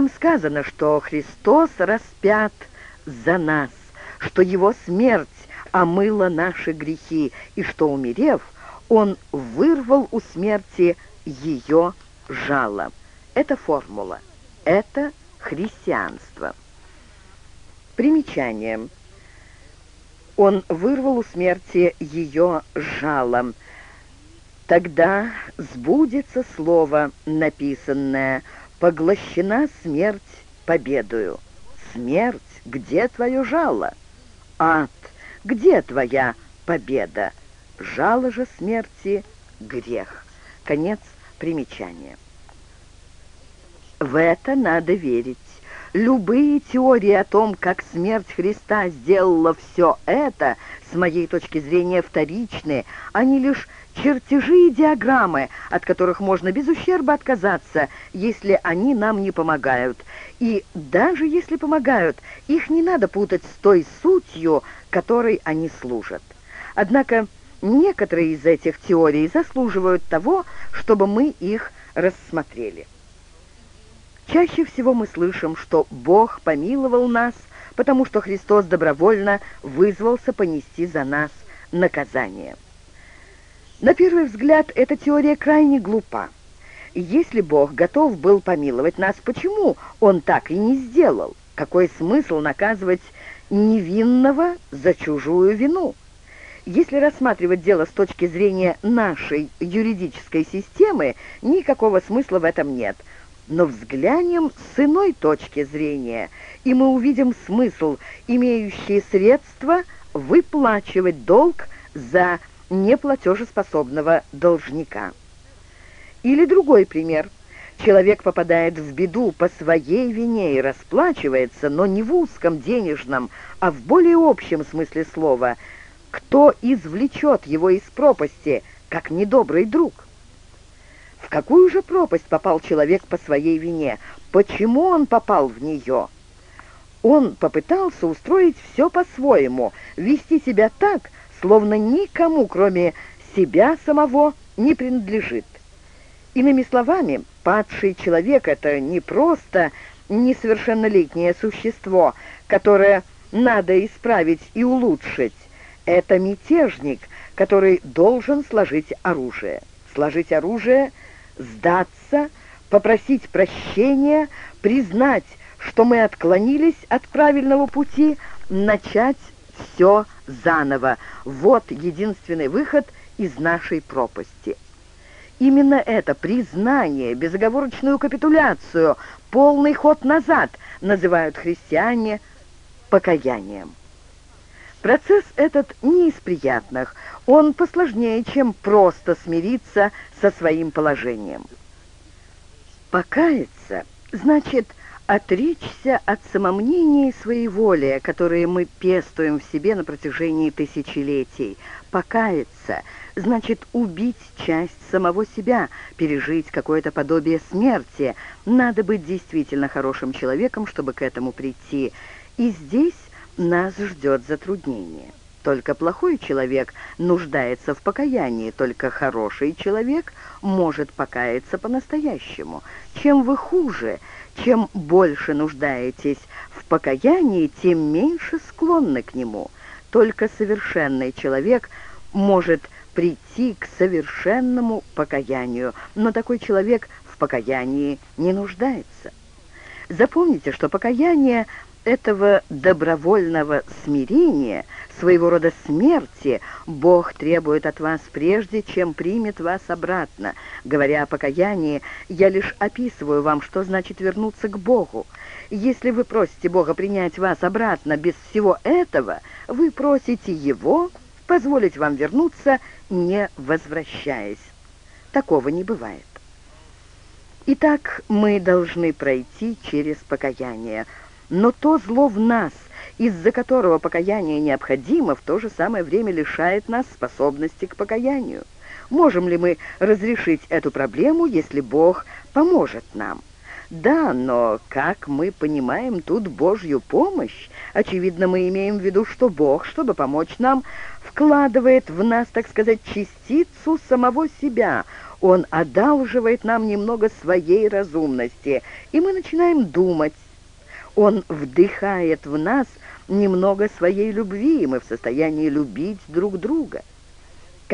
Там сказано, что Христос распят за нас, что Его смерть омыла наши грехи, и что, умерев, Он вырвал у смерти ее жало. Это формула. Это христианство. Примечание. Он вырвал у смерти ее жалом. Тогда сбудется слово, написанное «Поглощена смерть победою». Смерть, где твое жало? Ад, где твоя победа? Жало же смерти — грех. Конец примечания. В это надо верить. Любые теории о том, как смерть Христа сделала все это, с моей точки зрения, вторичные. Они лишь чертежи и диаграммы, от которых можно без ущерба отказаться, если они нам не помогают. И даже если помогают, их не надо путать с той сутью, которой они служат. Однако некоторые из этих теорий заслуживают того, чтобы мы их рассмотрели. Чаще всего мы слышим, что Бог помиловал нас, потому что Христос добровольно вызвался понести за нас наказание. На первый взгляд, эта теория крайне глупа. Если Бог готов был помиловать нас, почему Он так и не сделал? Какой смысл наказывать невинного за чужую вину? Если рассматривать дело с точки зрения нашей юридической системы, никакого смысла в этом нет – но взглянем с иной точки зрения, и мы увидим смысл, имеющий средства выплачивать долг за неплатежеспособного должника. Или другой пример. Человек попадает в беду по своей вине и расплачивается, но не в узком денежном, а в более общем смысле слова. Кто извлечет его из пропасти, как недобрый друг? В какую же пропасть попал человек по своей вине? Почему он попал в нее? Он попытался устроить все по-своему, вести себя так, словно никому, кроме себя самого, не принадлежит. Иными словами, падший человек — это не просто несовершеннолетнее существо, которое надо исправить и улучшить. Это мятежник, который должен сложить оружие. Сложить оружие — сдаться, попросить прощения, признать, что мы отклонились от правильного пути, начать все заново. Вот единственный выход из нашей пропасти. Именно это признание, безоговорочную капитуляцию, полный ход назад называют христиане покаянием. Процесс этот не из приятных, он посложнее, чем просто смириться со своим положением. Покаяться значит отречься от самомнения и своеволия, которые мы пестуем в себе на протяжении тысячелетий. Покаяться значит убить часть самого себя, пережить какое-то подобие смерти. Надо быть действительно хорошим человеком, чтобы к этому прийти. И здесь нас ждет затруднение. Только плохой человек нуждается в покаянии, только хороший человек может покаяться по-настоящему. Чем вы хуже, чем больше нуждаетесь в покаянии, тем меньше склонны к нему. Только совершенный человек может прийти к совершенному покаянию, но такой человек в покаянии не нуждается. Запомните, что покаяние этого добровольного смирения, своего рода смерти, Бог требует от вас прежде, чем примет вас обратно. Говоря о покаянии, я лишь описываю вам, что значит вернуться к Богу. Если вы просите Бога принять вас обратно без всего этого, вы просите Его позволить вам вернуться, не возвращаясь. Такого не бывает. Итак, мы должны пройти через покаяние – но то зло в нас, из-за которого покаяние необходимо, в то же самое время лишает нас способности к покаянию. Можем ли мы разрешить эту проблему, если Бог поможет нам? Да, но как мы понимаем тут Божью помощь? Очевидно, мы имеем в виду, что Бог, чтобы помочь нам, вкладывает в нас, так сказать, частицу самого себя. Он одалживает нам немного своей разумности, и мы начинаем думать. Он вдыхает в нас немного своей любви, и мы в состоянии любить друг друга.